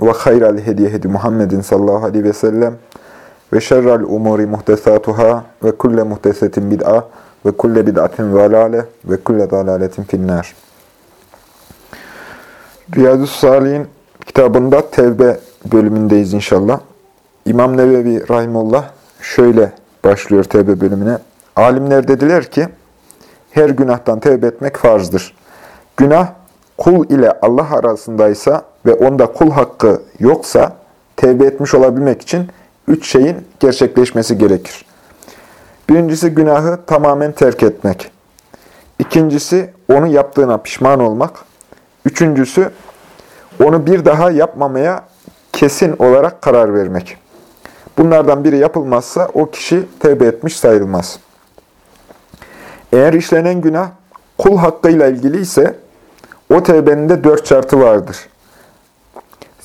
ve hayral hediye hedi Muhammedin sallallahu aleyhi ve sellem ve şerrel umuri muhtesatuhâ ve kulle muhtesetin bid'a ve kulle bid'atin zalâle ve kulle zalâletin finnâr. Riyadus Salih'in kitabında Tevbe bölümündeyiz inşallah. İmam Nevevi Rahimullah şöyle başlıyor Tevbe bölümüne. Alimler dediler ki, her günahtan tevbe etmek farzdır. Günah, kul ile Allah arasındaysa ve onda kul hakkı yoksa tevbe etmiş olabilmek için üç şeyin gerçekleşmesi gerekir. Birincisi günahı tamamen terk etmek. İkincisi onu yaptığına pişman olmak. Üçüncüsü onu bir daha yapmamaya kesin olarak karar vermek. Bunlardan biri yapılmazsa o kişi tevbe etmiş sayılmaz. Eğer işlenen günah kul hakkıyla ilgili ise o tevbenin de dört şartı vardır.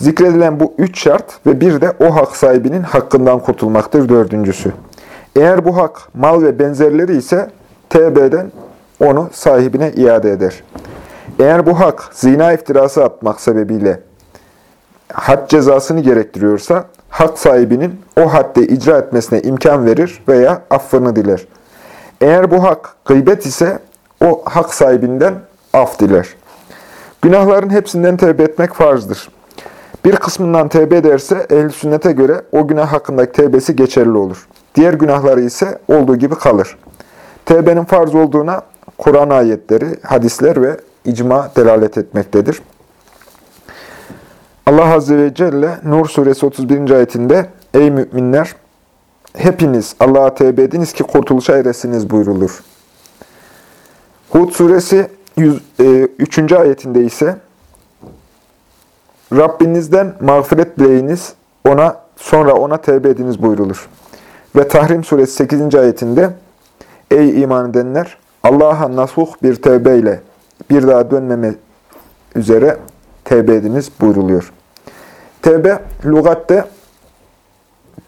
Zikredilen bu üç şart ve bir de o hak sahibinin hakkından kurtulmaktır dördüncüsü. Eğer bu hak mal ve benzerleri ise tevbeden onu sahibine iade eder. Eğer bu hak zina iftirası atmak sebebiyle had cezasını gerektiriyorsa hak sahibinin o hadde icra etmesine imkan verir veya affını diler. Eğer bu hak gıybet ise o hak sahibinden af diler. Günahların hepsinden tevbe etmek farzdır. Bir kısmından tevbe ederse ehl sünnete göre o günah hakkındaki tevbesi geçerli olur. Diğer günahları ise olduğu gibi kalır. Tevbenin farz olduğuna Kur'an ayetleri, hadisler ve icma delalet etmektedir. Allah Azze ve Celle Nur suresi 31. ayetinde Ey müminler! Hepiniz Allah'a tevbe ediniz ki kurtuluşa eresiniz buyrulur. Hud suresi 103. ayetinde ise Rabbinizden mağfiret dileyiniz, ona sonra ona tevbe ediniz buyrulur. Ve Tahrim suresi 8. ayetinde Ey iman edenler! Allah'a nasuh bir tevbeyle bir daha dönmeme üzere tevbe ediniz buyruluyor. Tevbe, lügatte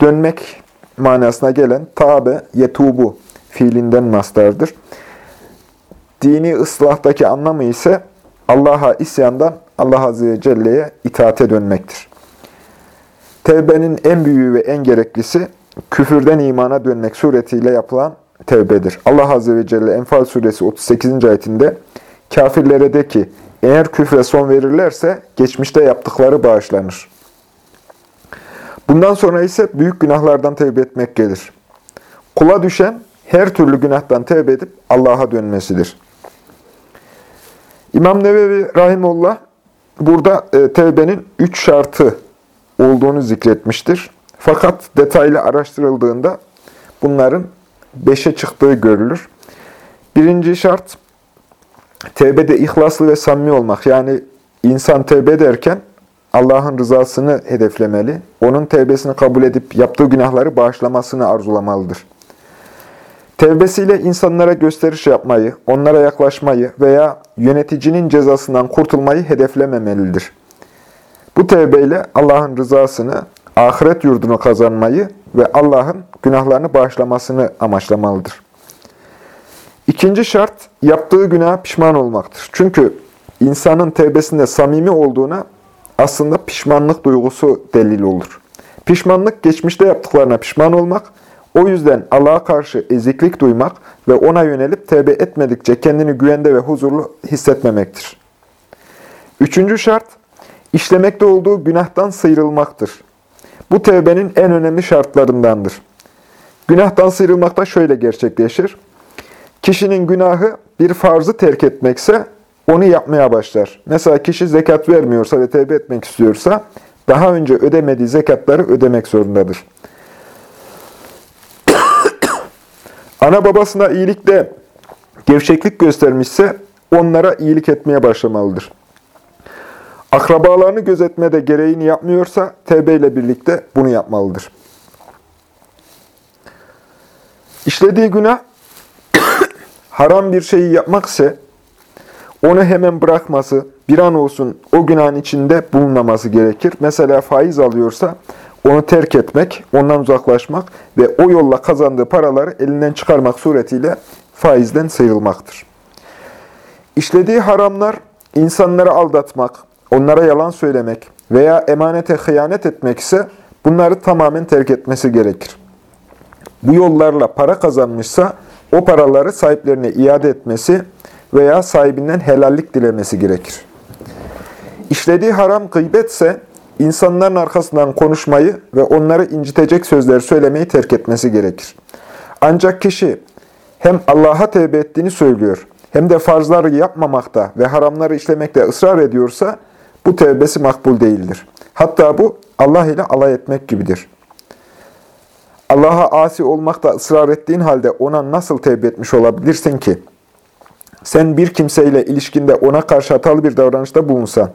dönmek manasına gelen tabe, yetubu fiilinden mastardır. Dini ıslahtaki anlamı ise Allah'a isyandan Allah Azze ve Celle'ye itaate dönmektir. Tevbenin en büyüğü ve en gereklisi küfürden imana dönmek suretiyle yapılan tevbedir. Allah Azze ve Celle Enfal suresi 38. ayetinde kafirlere de ki eğer küfre son verirlerse geçmişte yaptıkları bağışlanır. Bundan sonra ise büyük günahlardan tevbe etmek gelir. Kula düşen her türlü günahtan tevbe edip Allah'a dönmesidir. İmam Nevevi Rahimullah burada e, tevbenin üç şartı olduğunu zikretmiştir. Fakat detaylı araştırıldığında bunların beşe çıktığı görülür. Birinci şart, tevbede ihlaslı ve samimi olmak. Yani insan tevbe ederken Allah'ın rızasını hedeflemeli, onun tevbesini kabul edip yaptığı günahları bağışlamasını arzulamalıdır. Tevbesiyle insanlara gösteriş yapmayı, onlara yaklaşmayı veya yöneticinin cezasından kurtulmayı hedeflememelidir. Bu tevbeyle Allah'ın rızasını, ahiret yurdunu kazanmayı ve Allah'ın günahlarını bağışlamasını amaçlamalıdır. İkinci şart, yaptığı günaha pişman olmaktır. Çünkü insanın tevbesinde samimi olduğuna aslında pişmanlık duygusu delil olur. Pişmanlık, geçmişte yaptıklarına pişman olmak, o yüzden Allah'a karşı eziklik duymak ve ona yönelip tevbe etmedikçe kendini güvende ve huzurlu hissetmemektir. Üçüncü şart, işlemekte olduğu günahtan sıyrılmaktır. Bu tevbenin en önemli şartlarındandır. Günahtan sıyrılmak da şöyle gerçekleşir. Kişinin günahı bir farzı terk etmekse onu yapmaya başlar. Mesela kişi zekat vermiyorsa ve tevbe etmek istiyorsa daha önce ödemediği zekatları ödemek zorundadır. Ana babasına iyilikte gevşeklik göstermişse onlara iyilik etmeye başlamalıdır. Akrabalarını gözetmede gereğini yapmıyorsa tevbe ile birlikte bunu yapmalıdır. İşlediği günah haram bir şeyi yapmak ise onu hemen bırakması, bir an olsun o günahın içinde bulunmaması gerekir. Mesela faiz alıyorsa onu terk etmek, ondan uzaklaşmak ve o yolla kazandığı paraları elinden çıkarmak suretiyle faizden sıyrılmaktır. İşlediği haramlar insanları aldatmak, onlara yalan söylemek veya emanete hıyanet etmek ise bunları tamamen terk etmesi gerekir. Bu yollarla para kazanmışsa o paraları sahiplerine iade etmesi veya sahibinden helallik dilemesi gerekir. İşlediği haram gıybetse insanların arkasından konuşmayı ve onları incitecek sözleri söylemeyi terk etmesi gerekir. Ancak kişi hem Allah'a tevbe ettiğini söylüyor hem de farzları yapmamakta ve haramları işlemekte ısrar ediyorsa bu tevbesi makbul değildir. Hatta bu Allah ile alay etmek gibidir. Allah'a asi olmakta ısrar ettiğin halde ona nasıl tevbe etmiş olabilirsin ki? Sen bir kimseyle ilişkinde ona karşı hatalı bir davranışta bulunsan,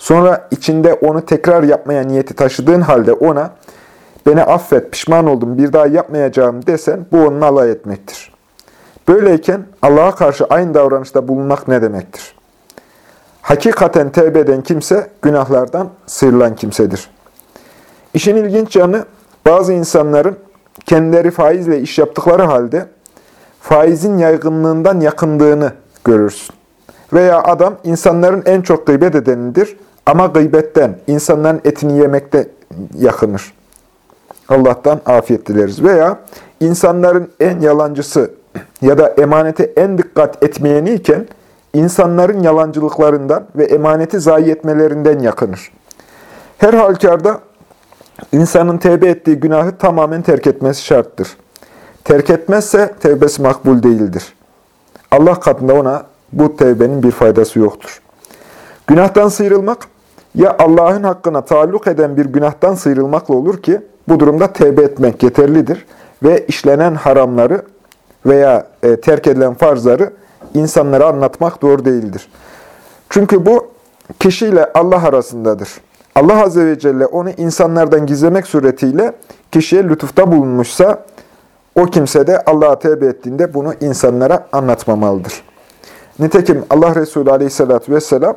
sonra içinde onu tekrar yapmaya niyeti taşıdığın halde ona, beni affet, pişman oldum, bir daha yapmayacağım desen, bu onun alay etmektir. Böyleyken Allah'a karşı aynı davranışta bulunmak ne demektir? Hakikaten tevbe eden kimse günahlardan sıyrılan kimsedir. İşin ilginç yanı bazı insanların kendileri faizle iş yaptıkları halde faizin yaygınlığından yakındığını görürsün. Veya adam insanların en çok gıybet edenidir ama gıybetten, insanların etini yemekte yakınır. Allah'tan afiyet dileriz. Veya insanların en yalancısı ya da emanete en dikkat etmeyeni iken insanların yalancılıklarından ve emaneti zayi etmelerinden yakınır. Her halükarda insanın tevbe ettiği günahı tamamen terk etmesi şarttır. Terk etmezse tevbesi makbul değildir. Allah katında ona bu tevbenin bir faydası yoktur. Günahtan sıyrılmak, ya Allah'ın hakkına taalluk eden bir günahtan sıyrılmakla olur ki, bu durumda tevbe etmek yeterlidir ve işlenen haramları veya e, terk edilen farzları insanlara anlatmak doğru değildir. Çünkü bu kişiyle Allah arasındadır. Allah Azze ve Celle onu insanlardan gizlemek suretiyle kişiye lütufta bulunmuşsa, o kimse de Allah'a tevbe ettiğinde bunu insanlara anlatmamalıdır. Nitekim Allah Resulü Aleyhisselatü Vesselam,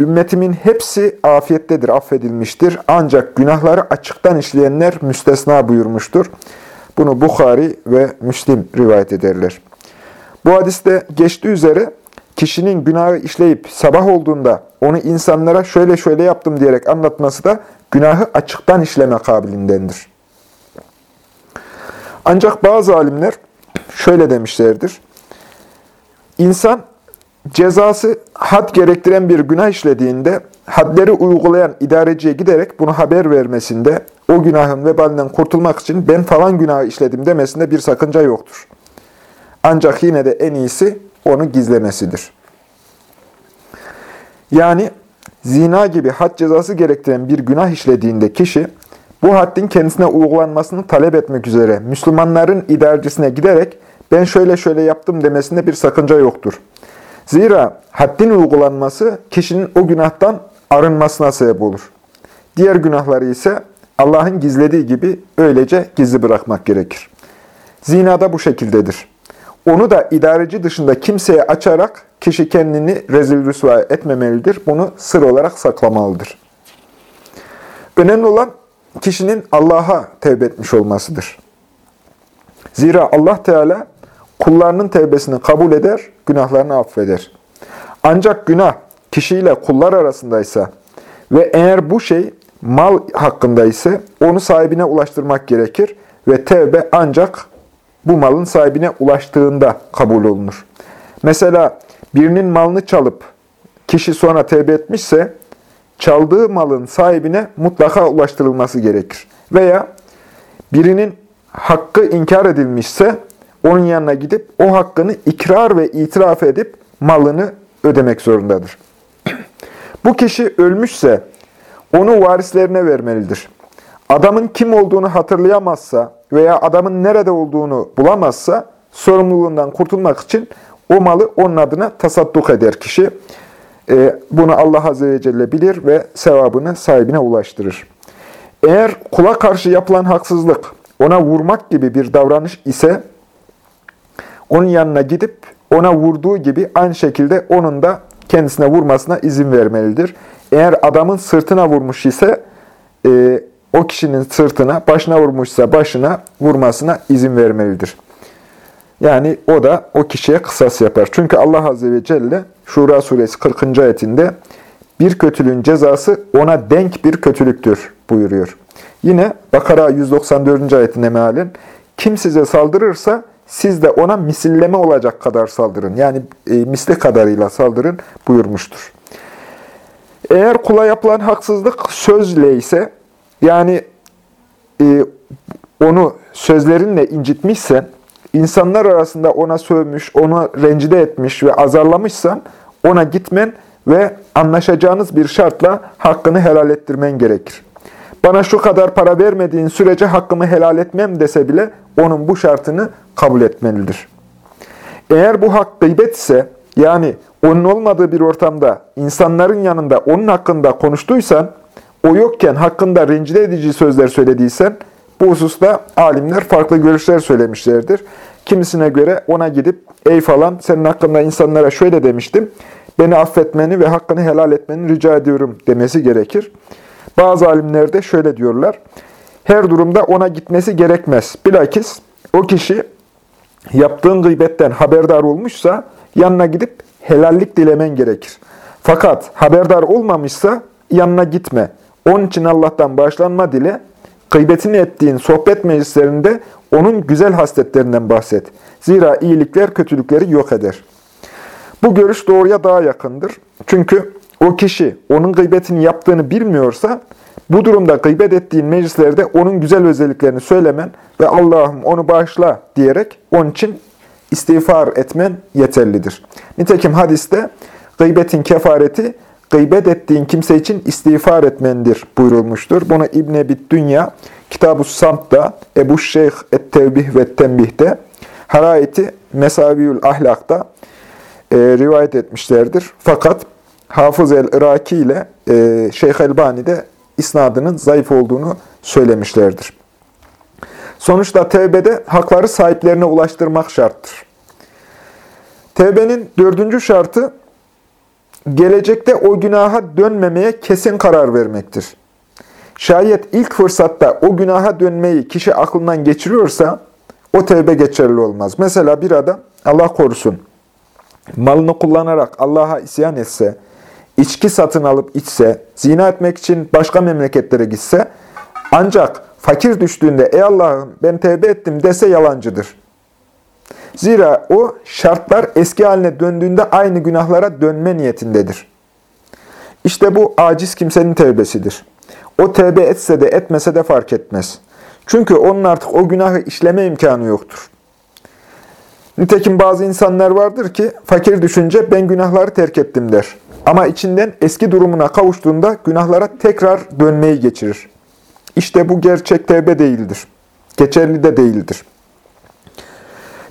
ümmetimin hepsi afiyettedir, affedilmiştir. Ancak günahları açıktan işleyenler müstesna buyurmuştur. Bunu Bukhari ve Müslim rivayet ederler. Bu hadiste geçtiği üzere kişinin günahı işleyip sabah olduğunda onu insanlara şöyle şöyle yaptım diyerek anlatması da günahı açıktan işleme kabilindendir. Ancak bazı alimler şöyle demişlerdir. İnsan cezası had gerektiren bir günah işlediğinde hadleri uygulayan idareciye giderek bunu haber vermesinde, o günahın vebalinden kurtulmak için ben falan günahı işledim demesinde bir sakınca yoktur. Ancak yine de en iyisi onu gizlemesidir. Yani zina gibi had cezası gerektiren bir günah işlediğinde kişi, bu haddin kendisine uygulanmasını talep etmek üzere Müslümanların idarecisine giderek ben şöyle şöyle yaptım demesinde bir sakınca yoktur. Zira haddin uygulanması kişinin o günahtan arınmasına sebep olur. Diğer günahları ise Allah'ın gizlediği gibi öylece gizli bırakmak gerekir. Zina da bu şekildedir. Onu da idareci dışında kimseye açarak kişi kendini rezil rüsva etmemelidir. Bunu sır olarak saklamalıdır. Önemli olan kişinin Allah'a tevbe etmiş olmasıdır. Zira Allah Teala kullarının tevbesini kabul eder, günahlarını affeder. Ancak günah kişiyle kullar arasındaysa ve eğer bu şey mal hakkında ise onu sahibine ulaştırmak gerekir ve tevbe ancak bu malın sahibine ulaştığında kabul olunur. Mesela birinin malını çalıp kişi sonra tevbe etmişse çaldığı malın sahibine mutlaka ulaştırılması gerekir. Veya birinin hakkı inkar edilmişse onun yanına gidip o hakkını ikrar ve itiraf edip malını ödemek zorundadır. Bu kişi ölmüşse onu varislerine vermelidir. Adamın kim olduğunu hatırlayamazsa veya adamın nerede olduğunu bulamazsa sorumluluğundan kurtulmak için o malı onun adına tasadduk eder kişi. E, bunu Allah Azze ve Celle bilir ve sevabını sahibine ulaştırır. Eğer kula karşı yapılan haksızlık ona vurmak gibi bir davranış ise onun yanına gidip ona vurduğu gibi aynı şekilde onun da kendisine vurmasına izin vermelidir. Eğer adamın sırtına vurmuş ise e, o kişinin sırtına, başına vurmuşsa başına vurmasına izin vermelidir. Yani o da o kişiye kısas yapar. Çünkü Allah Azze ve Celle Şura suresi 40. ayetinde bir kötülüğün cezası ona denk bir kötülüktür buyuruyor. Yine Bakara 194. ayetinde mealen kim size saldırırsa siz de ona misilleme olacak kadar saldırın. Yani e, misli kadarıyla saldırın buyurmuştur. Eğer kula yapılan haksızlık sözle ise yani e, onu sözlerinle incitmişsen, insanlar arasında ona sövmüş, onu rencide etmiş ve azarlamışsan ona gitmen ve anlaşacağınız bir şartla hakkını helal ettirmen gerekir. Bana şu kadar para vermediğin sürece hakkımı helal etmem dese bile onun bu şartını kabul etmelidir. Eğer bu hak gıybet ise, yani onun olmadığı bir ortamda insanların yanında onun hakkında konuştuysan, o yokken hakkında rencide edici sözler söylediysen, bu hususta alimler farklı görüşler söylemişlerdir. Kimisine göre ona gidip, ey falan senin hakkında insanlara şöyle demiştim, beni affetmeni ve hakkını helal etmeni rica ediyorum demesi gerekir. Bazı alimler de şöyle diyorlar, her durumda ona gitmesi gerekmez. Bilakis o kişi yaptığın gıybetten haberdar olmuşsa yanına gidip helallik dilemen gerekir. Fakat haberdar olmamışsa yanına gitme. Onun için Allah'tan bağışlanma dile. Gıybetini ettiğin sohbet meclislerinde onun güzel hasletlerinden bahset. Zira iyilikler kötülükleri yok eder. Bu görüş doğruya daha yakındır. Çünkü o kişi onun gıybetini yaptığını bilmiyorsa bu durumda gıybet ettiğin meclislerde onun güzel özelliklerini söylemen ve Allah'ım onu bağışla diyerek onun için istiğfar etmen yeterlidir. Nitekim hadiste gıybetin kefareti gıybet ettiğin kimse için istiğfar etmendir buyurulmuştur. Bunu İbn Ebi Dünya, Kitab-ı Samt'da, Ebu Şeyh Et-Tevbih ve Tembih'te, Haraiti Mesaviül Ahlak'ta e, rivayet etmişlerdir. Fakat Hafız el-Iraki ile e, Şeyh Elbani de isnadının zayıf olduğunu söylemişlerdir. Sonuçta tevbede hakları sahiplerine ulaştırmak şarttır. Tevbenin dördüncü şartı, gelecekte o günaha dönmemeye kesin karar vermektir. Şayet ilk fırsatta o günaha dönmeyi kişi aklından geçiriyorsa, o tevbe geçerli olmaz. Mesela bir adam, Allah korusun, malını kullanarak Allah'a isyan etse, içki satın alıp içse, zina etmek için başka memleketlere gitse, ancak fakir düştüğünde ey Allah'ım ben tevbe ettim dese yalancıdır. Zira o şartlar eski haline döndüğünde aynı günahlara dönme niyetindedir. İşte bu aciz kimsenin tevbesidir. O tevbe etse de etmese de fark etmez. Çünkü onun artık o günahı işleme imkanı yoktur. Nitekim bazı insanlar vardır ki fakir düşünce ben günahları terk ettim der. Ama içinden eski durumuna kavuştuğunda günahlara tekrar dönmeyi geçirir. İşte bu gerçek tevbe değildir. Geçerli de değildir.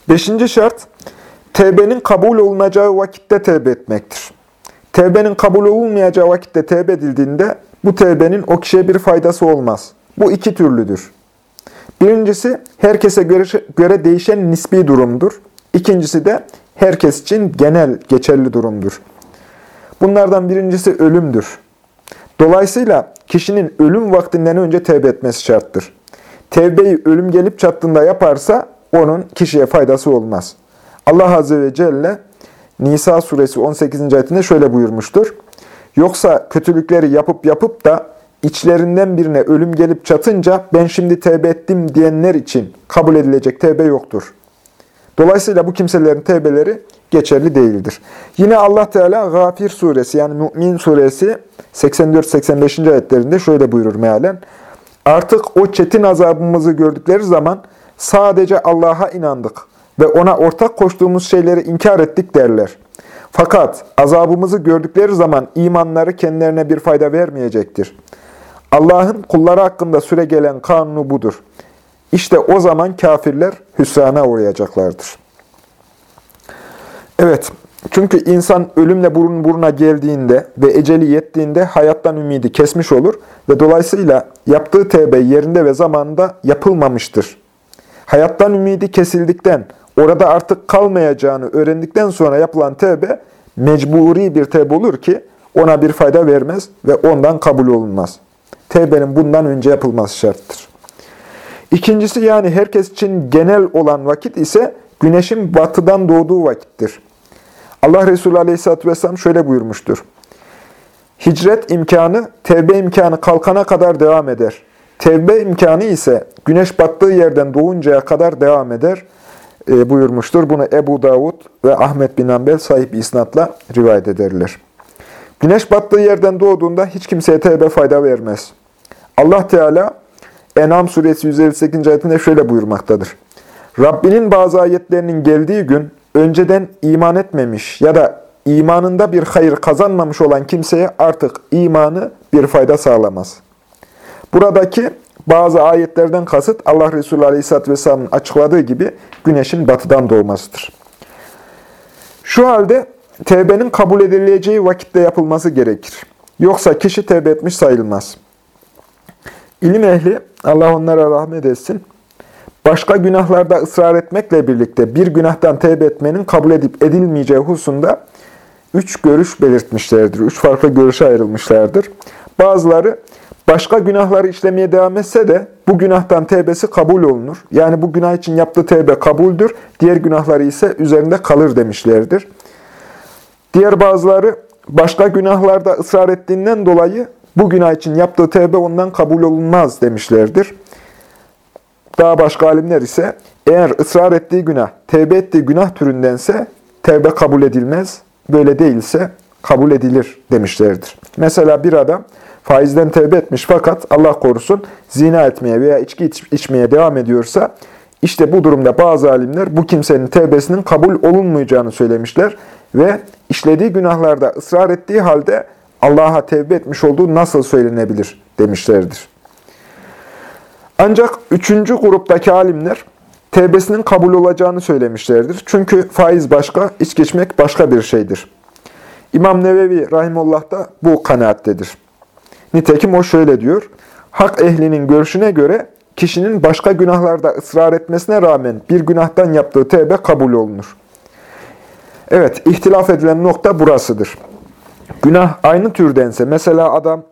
Beşinci şart, tevbenin kabul olunacağı vakitte tevbe etmektir. Tevbenin kabul olunmayacağı vakitte tevbe edildiğinde bu tevbenin o kişiye bir faydası olmaz. Bu iki türlüdür. Birincisi herkese göre, göre değişen nispi durumdur. İkincisi de herkes için genel geçerli durumdur. Bunlardan birincisi ölümdür. Dolayısıyla kişinin ölüm vaktinden önce tevbe etmesi şarttır. Tevbeyi ölüm gelip çattığında yaparsa onun kişiye faydası olmaz. Allah Azze ve Celle Nisa suresi 18. ayetinde şöyle buyurmuştur. Yoksa kötülükleri yapıp yapıp da içlerinden birine ölüm gelip çatınca ben şimdi tevbe ettim diyenler için kabul edilecek tevbe yoktur. Dolayısıyla bu kimselerin tevbeleri geçerli değildir. Yine Allah Teala Gafir suresi yani Mü'min suresi 84-85. ayetlerinde şöyle buyurur mealen. Artık o çetin azabımızı gördükleri zaman sadece Allah'a inandık ve ona ortak koştuğumuz şeyleri inkar ettik derler. Fakat azabımızı gördükleri zaman imanları kendilerine bir fayda vermeyecektir. Allah'ın kulları hakkında süre gelen kanunu budur. İşte o zaman kafirler hüsrana uğrayacaklardır. Evet, Çünkü insan ölümle burun buruna geldiğinde ve eceli yettiğinde hayattan ümidi kesmiş olur ve dolayısıyla yaptığı tevbe yerinde ve zamanında yapılmamıştır. Hayattan ümidi kesildikten, orada artık kalmayacağını öğrendikten sonra yapılan tevbe mecburi bir tevbe olur ki ona bir fayda vermez ve ondan kabul olunmaz. Tevbenin bundan önce yapılması şarttır. İkincisi yani herkes için genel olan vakit ise güneşin batıdan doğduğu vakittir. Allah Resulü Aleyhisselatü Vesselam şöyle buyurmuştur. Hicret imkanı, tevbe imkanı kalkana kadar devam eder. Tevbe imkanı ise güneş battığı yerden doğuncaya kadar devam eder e, buyurmuştur. Bunu Ebu Davud ve Ahmet bin Ambel sahip isnatla rivayet ederler. Güneş battığı yerden doğduğunda hiç kimseye tevbe fayda vermez. Allah Teala En'am suresi 158. ayetinde şöyle buyurmaktadır. Rabbinin bazı ayetlerinin geldiği gün önceden iman etmemiş ya da imanında bir hayır kazanmamış olan kimseye artık imanı bir fayda sağlamaz. Buradaki bazı ayetlerden kasıt Allah Resulü Aleyhisselatü Vesselam'ın açıkladığı gibi güneşin batıdan doğmasıdır. Şu halde tevbenin kabul edileceği vakitte yapılması gerekir. Yoksa kişi tevbe etmiş sayılmaz. İlim ehli, Allah onlara rahmet etsin, başka günahlarda ısrar etmekle birlikte bir günahtan tevbe etmenin kabul edip edilmeyeceği hususunda üç görüş belirtmişlerdir. Üç farklı görüşe ayrılmışlardır. Bazıları başka günahları işlemeye devam etse de bu günahtan tevbesi kabul olunur. Yani bu günah için yaptığı tevbe kabuldür. Diğer günahları ise üzerinde kalır demişlerdir. Diğer bazıları başka günahlarda ısrar ettiğinden dolayı bu günah için yaptığı tevbe ondan kabul olunmaz demişlerdir. Daha başka alimler ise eğer ısrar ettiği günah, tevbe ettiği günah türündense tevbe kabul edilmez, böyle değilse kabul edilir demişlerdir. Mesela bir adam faizden tevbe etmiş fakat Allah korusun zina etmeye veya içki iç, içmeye devam ediyorsa işte bu durumda bazı alimler bu kimsenin tevbesinin kabul olunmayacağını söylemişler ve işlediği günahlarda ısrar ettiği halde Allah'a tevbe etmiş olduğu nasıl söylenebilir demişlerdir. Ancak üçüncü gruptaki alimler tevbesinin kabul olacağını söylemişlerdir. Çünkü faiz başka, iç geçmek başka bir şeydir. İmam Nevevi Rahimullah da bu kanaattedir. Nitekim o şöyle diyor, hak ehlinin görüşüne göre kişinin başka günahlarda ısrar etmesine rağmen bir günahtan yaptığı tevbe kabul olunur. Evet, ihtilaf edilen nokta burasıdır. Günah aynı türdense, mesela adam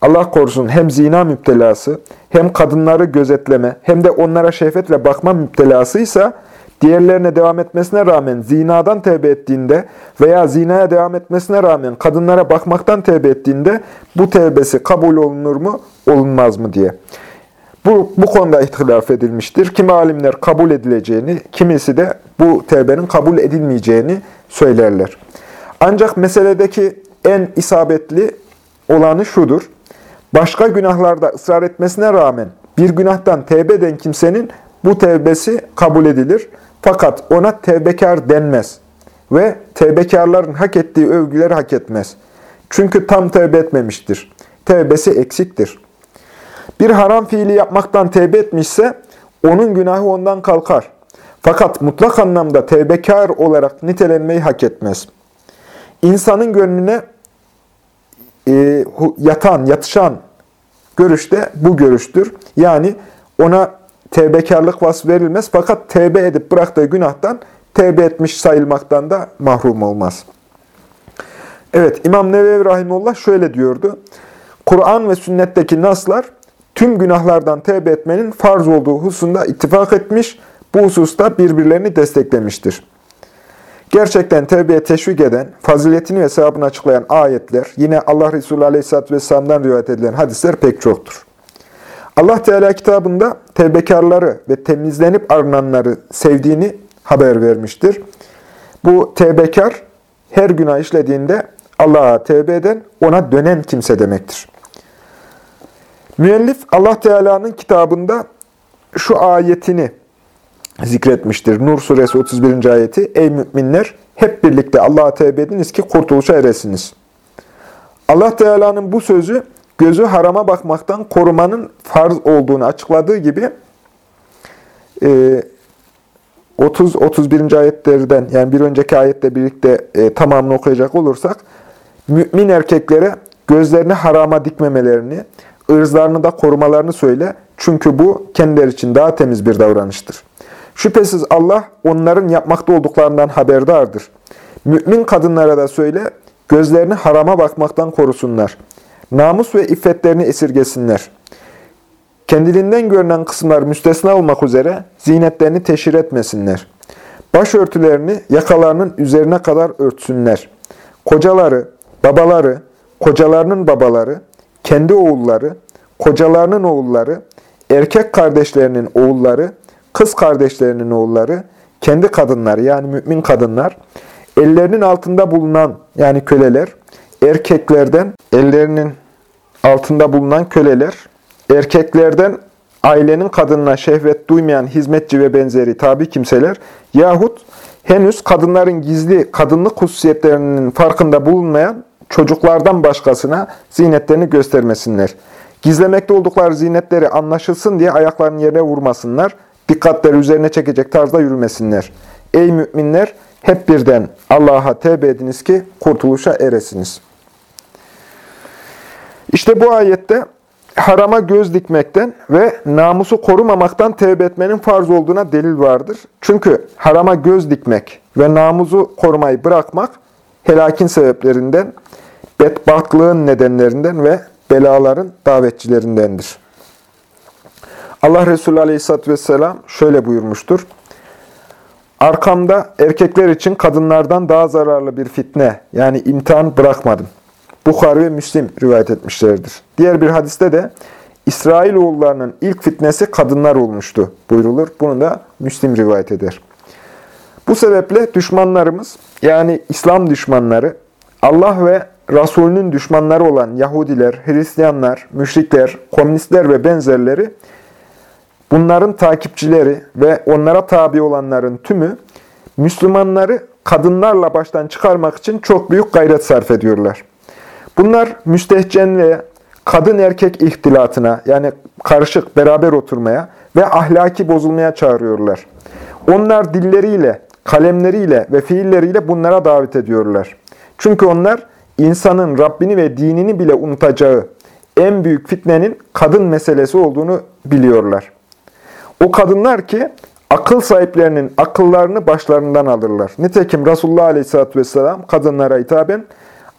Allah korusun hem zina müptelası, hem kadınları gözetleme, hem de onlara şehvetle bakma müptelasıysa, diğerlerine devam etmesine rağmen zinadan tevbe ettiğinde veya zinaya devam etmesine rağmen kadınlara bakmaktan tevbe ettiğinde bu tevbesi kabul olunur mu, olunmaz mı diye. Bu, bu konuda ihtilaf edilmiştir. Kimi alimler kabul edileceğini, kimisi de bu tevbenin kabul edilmeyeceğini söylerler. Ancak meseledeki en isabetli olanı şudur. Başka günahlarda ısrar etmesine rağmen bir günahtan tevbe eden kimsenin bu tevbesi kabul edilir. Fakat ona tevbekar denmez. Ve tevbekarların hak ettiği övgüleri hak etmez. Çünkü tam tevbe etmemiştir. Tevbesi eksiktir. Bir haram fiili yapmaktan tevbe etmişse onun günahı ondan kalkar. Fakat mutlak anlamda tevbekar olarak nitelenmeyi hak etmez. İnsanın gönlüne e, yatan, yatışan görüş de bu görüştür. Yani ona tevbekarlık vasfı verilmez fakat tevbe edip bıraktığı günahtan tevbe etmiş sayılmaktan da mahrum olmaz. Evet, İmam Nevevi Rahimullah şöyle diyordu. Kur'an ve sünnetteki naslar tüm günahlardan tevbe etmenin farz olduğu hususunda ittifak etmiş, bu hususta birbirlerini desteklemiştir. Gerçekten tevbeye teşvik eden, faziletini ve sevabını açıklayan ayetler, yine Allah Resulü Aleyhisselatü Vesselam'dan rivayet edilen hadisler pek çoktur. Allah Teala kitabında tevbekarları ve temizlenip arınanları sevdiğini haber vermiştir. Bu tevbekar her günah işlediğinde Allah'a tevbe eden, ona dönen kimse demektir. Müellif Allah Teala'nın kitabında şu ayetini zikretmiştir. Nur suresi 31. ayeti. Ey müminler hep birlikte Allah'a tevbe ediniz ki kurtuluşa eresiniz. Allah Teala'nın bu sözü gözü harama bakmaktan korumanın farz olduğunu açıkladığı gibi e, 30-31. ayetlerden yani bir önceki ayetle birlikte e, tamamını okuyacak olursak mümin erkeklere gözlerini harama dikmemelerini, ırzlarını da korumalarını söyle. Çünkü bu kendileri için daha temiz bir davranıştır. Şüphesiz Allah onların yapmakta olduklarından haberdardır. Mümin kadınlara da söyle, gözlerini harama bakmaktan korusunlar. Namus ve iffetlerini esirgesinler. Kendiliğinden görünen kısımlar müstesna olmak üzere zinetlerini teşhir etmesinler. Başörtülerini yakalarının üzerine kadar örtsünler. Kocaları, babaları, kocalarının babaları, kendi oğulları, kocalarının oğulları, erkek kardeşlerinin oğulları, kız kardeşlerinin oğulları, kendi kadınları yani mümin kadınlar, ellerinin altında bulunan yani köleler, erkeklerden ellerinin altında bulunan köleler, erkeklerden ailenin kadınına şehvet duymayan hizmetçi ve benzeri tabi kimseler yahut henüz kadınların gizli kadınlık hususiyetlerinin farkında bulunmayan çocuklardan başkasına zinetlerini göstermesinler. Gizlemekte oldukları zinetleri anlaşılsın diye ayaklarını yere vurmasınlar. Dikkatleri üzerine çekecek tarzda yürümesinler. Ey müminler! Hep birden Allah'a tevbe ediniz ki kurtuluşa eresiniz. İşte bu ayette harama göz dikmekten ve namusu korumamaktan tevbe etmenin farz olduğuna delil vardır. Çünkü harama göz dikmek ve namusu korumayı bırakmak helakin sebeplerinden, bedbahtlığın nedenlerinden ve belaların davetçilerindendir. Allah Resulü Aleyhisselatü Vesselam şöyle buyurmuştur. Arkamda erkekler için kadınlardan daha zararlı bir fitne, yani imtihan bırakmadım. Bukhari ve Müslim rivayet etmişlerdir. Diğer bir hadiste de İsrailoğullarının ilk fitnesi kadınlar olmuştu buyrulur. Bunu da Müslim rivayet eder. Bu sebeple düşmanlarımız yani İslam düşmanları Allah ve Resulünün düşmanları olan Yahudiler, Hristiyanlar, müşrikler, komünistler ve benzerleri bunların takipçileri ve onlara tabi olanların tümü Müslümanları kadınlarla baştan çıkarmak için çok büyük gayret sarf ediyorlar. Bunlar müstehcenliğe, kadın erkek ihtilatına yani karışık beraber oturmaya ve ahlaki bozulmaya çağırıyorlar. Onlar dilleriyle, kalemleriyle ve fiilleriyle bunlara davet ediyorlar. Çünkü onlar insanın Rabbini ve dinini bile unutacağı en büyük fitnenin kadın meselesi olduğunu biliyorlar. O kadınlar ki akıl sahiplerinin akıllarını başlarından alırlar. Nitekim Resulullah Aleyhisselatü Vesselam kadınlara hitaben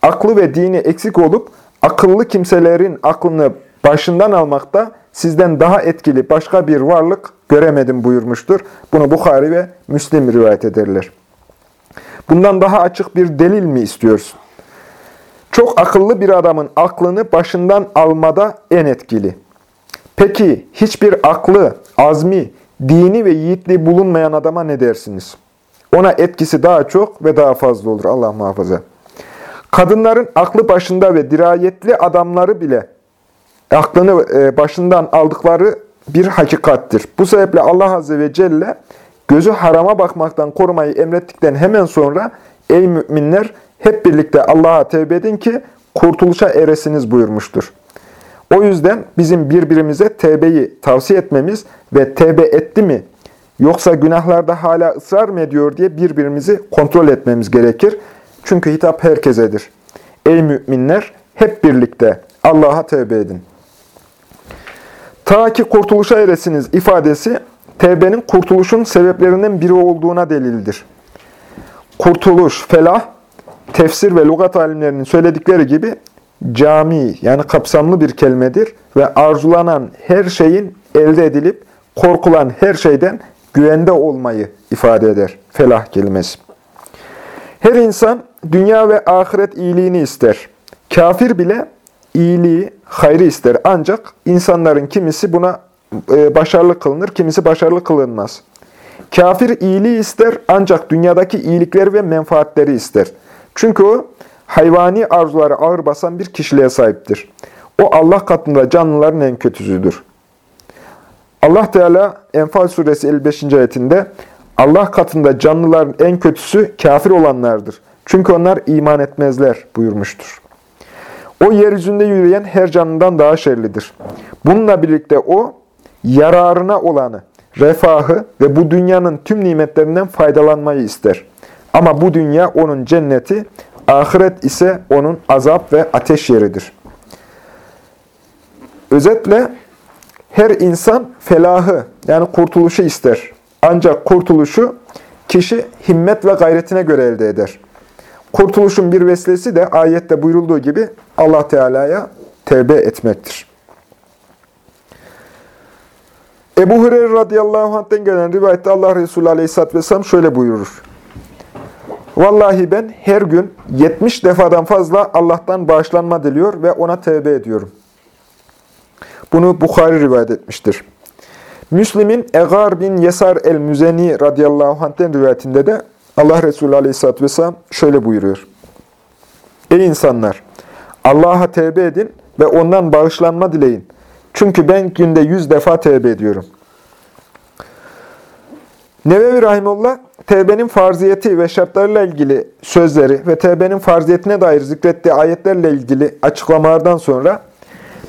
aklı ve dini eksik olup akıllı kimselerin aklını başından almakta sizden daha etkili başka bir varlık göremedim buyurmuştur. Bunu Bukhari ve Müslim rivayet ederler. Bundan daha açık bir delil mi istiyorsun? Çok akıllı bir adamın aklını başından almada en etkili. Peki hiçbir aklı, azmi, dini ve yiğitliği bulunmayan adama ne dersiniz? Ona etkisi daha çok ve daha fazla olur. Allah muhafaza. Kadınların aklı başında ve dirayetli adamları bile aklını e, başından aldıkları bir hakikattir. Bu sebeple Allah Azze ve Celle gözü harama bakmaktan korumayı emrettikten hemen sonra ey müminler hep birlikte Allah'a tevbe edin ki kurtuluşa eresiniz buyurmuştur. O yüzden bizim birbirimize tevbeyi tavsiye etmemiz ve tevbe etti mi yoksa günahlarda hala ısrar mı ediyor diye birbirimizi kontrol etmemiz gerekir. Çünkü hitap herkesedir. Ey müminler hep birlikte Allah'a tevbe edin. Ta ki kurtuluşa eresiniz ifadesi tevbenin kurtuluşun sebeplerinden biri olduğuna delildir. Kurtuluş, felah, tefsir ve lügat alimlerinin söyledikleri gibi cami yani kapsamlı bir kelimedir ve arzulanan her şeyin elde edilip korkulan her şeyden güvende olmayı ifade eder felah kelimesi. Her insan dünya ve ahiret iyiliğini ister. Kafir bile iyiliği, hayrı ister. Ancak insanların kimisi buna e, başarılı kılınır, kimisi başarılı kılınmaz. Kafir iyiliği ister ancak dünyadaki iyilikleri ve menfaatleri ister. Çünkü o hayvani arzuları ağır basan bir kişiliğe sahiptir. O Allah katında canlıların en kötüsüdür. Allah Teala Enfal suresi 55. ayetinde Allah katında canlıların en kötüsü kafir olanlardır. Çünkü onlar iman etmezler buyurmuştur. O yeryüzünde yürüyen her canlıdan daha şerlidir. Bununla birlikte o yararına olanı refahı ve bu dünyanın tüm nimetlerinden faydalanmayı ister. Ama bu dünya onun cenneti, ahiret ise onun azap ve ateş yeridir. Özetle her insan felahı yani kurtuluşu ister. Ancak kurtuluşu kişi himmet ve gayretine göre elde eder. Kurtuluşun bir vesilesi de ayette buyurulduğu gibi Allah Teala'ya tevbe etmektir. Ebu Hureyre radıyallahu anh'ten gelen rivayette Allah Resulü aleyhisselatü vesselam şöyle buyurur. Vallahi ben her gün 70 defadan fazla Allah'tan bağışlanma diliyor ve ona tevbe ediyorum. Bunu Bukhari rivayet etmiştir. Müslim'in Egar bin Yesar el-Müzeni radıyallahu anh'ten rivayetinde de Allah Resulü aleyhisselatü vesselam şöyle buyuruyor. Ey insanlar! Allah'a tevbe edin ve ondan bağışlanma dileyin. Çünkü ben günde yüz defa tevbe ediyorum. Nevevi Rahimullah, tevbenin farziyeti ve şartlarıyla ilgili sözleri ve tevbenin farziyetine dair zikrettiği ayetlerle ilgili açıklamalardan sonra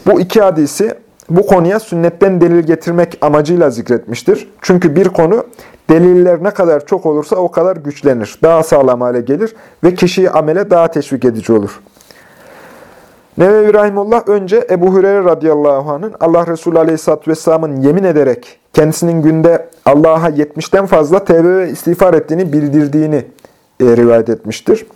bu iki hadisi bu konuya sünnetten delil getirmek amacıyla zikretmiştir. Çünkü bir konu deliller ne kadar çok olursa o kadar güçlenir, daha sağlam hale gelir ve kişiyi amele daha teşvik edici olur. Nevevi Rahimullah önce Ebu Hureyre radıyallahu anh'ın Allah Resulü aleyhisselatü vesselamın yemin ederek kendisinin günde Allah'a 70'ten fazla tevbe ve istiğfar ettiğini bildirdiğini e, rivayet etmiştir.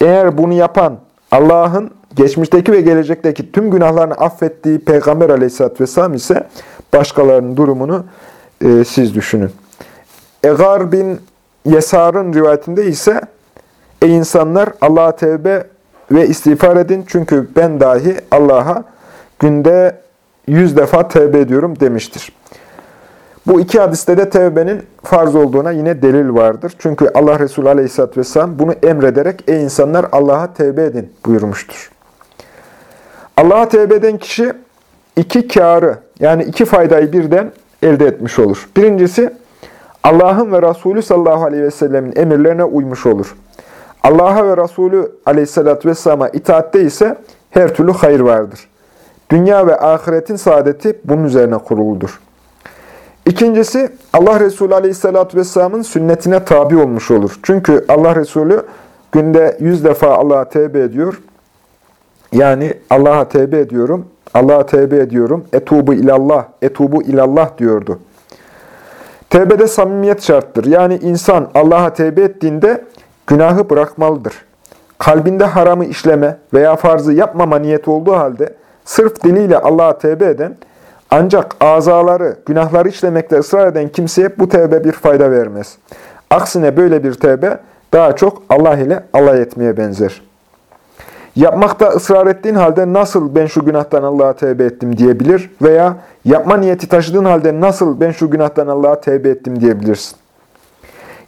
Eğer bunu yapan Allah'ın geçmişteki ve gelecekteki tüm günahlarını affettiği Peygamber aleyhisselatü vesselam ise başkalarının durumunu e, siz düşünün. Egar bin Yesar'ın rivayetinde ise Ey insanlar Allah'a tevbe ve istiğfar edin çünkü ben dahi Allah'a günde yüz defa tevbe ediyorum demiştir. Bu iki hadiste de tevbenin farz olduğuna yine delil vardır. Çünkü Allah Resulü Aleyhisselatü Vesselam bunu emrederek ey insanlar Allah'a tevbe edin buyurmuştur. Allah'a tevbe eden kişi iki karı yani iki faydayı birden elde etmiş olur. Birincisi Allah'ın ve Resulü sallallahu aleyhi ve sellemin emirlerine uymuş olur. Allah'a ve Resulü aleyhissalatü vesselama itaatte ise her türlü hayır vardır. Dünya ve ahiretin saadeti bunun üzerine kuruludur. İkincisi Allah Resulü aleyhissalatü vesselamın sünnetine tabi olmuş olur. Çünkü Allah Resulü günde yüz defa Allah'a tevbe ediyor. Yani Allah'a tevbe ediyorum, Allah'a tevbe ediyorum, etubu ilallah, etubu ilallah diyordu. Tevbede samimiyet şarttır. Yani insan Allah'a tevbe ettiğinde günahı bırakmalıdır. Kalbinde haramı işleme veya farzı yapmama niyeti olduğu halde sırf diliyle Allah'a tevbe eden, ancak azaları, günahları işlemekte ısrar eden kimseye bu tevbe bir fayda vermez. Aksine böyle bir tevbe daha çok Allah ile alay etmeye benzer. Yapmakta ısrar ettiğin halde nasıl ben şu günahtan Allah'a tevbe ettim diyebilir veya yapma niyeti taşıdığın halde nasıl ben şu günahtan Allah'a tevbe ettim diyebilirsin.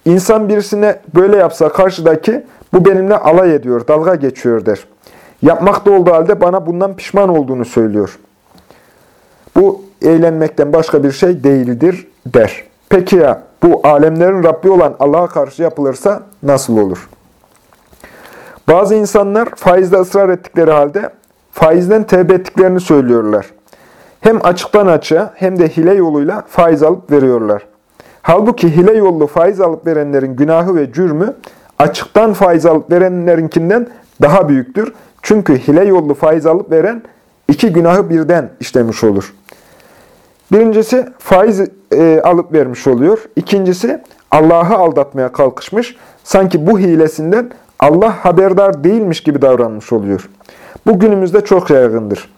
İnsan birisine böyle yapsa karşıdaki bu benimle alay ediyor, dalga geçiyor der. Yapmakta olduğu halde bana bundan pişman olduğunu söylüyor. Bu eğlenmekten başka bir şey değildir der. Peki ya bu alemlerin Rabbi olan Allah'a karşı yapılırsa nasıl olur? Bazı insanlar faizde ısrar ettikleri halde faizden tevbe ettiklerini söylüyorlar. Hem açıktan açığa hem de hile yoluyla faiz alıp veriyorlar. Halbuki hile yollu faiz alıp verenlerin günahı ve cürmü açıktan faiz alıp verenlerinkinden daha büyüktür. Çünkü hile yollu faiz alıp veren iki günahı birden işlemiş olur. Birincisi faiz e, alıp vermiş oluyor. İkincisi Allah'ı aldatmaya kalkışmış. Sanki bu hilesinden Allah haberdar değilmiş gibi davranmış oluyor. Bu günümüzde çok yaygındır.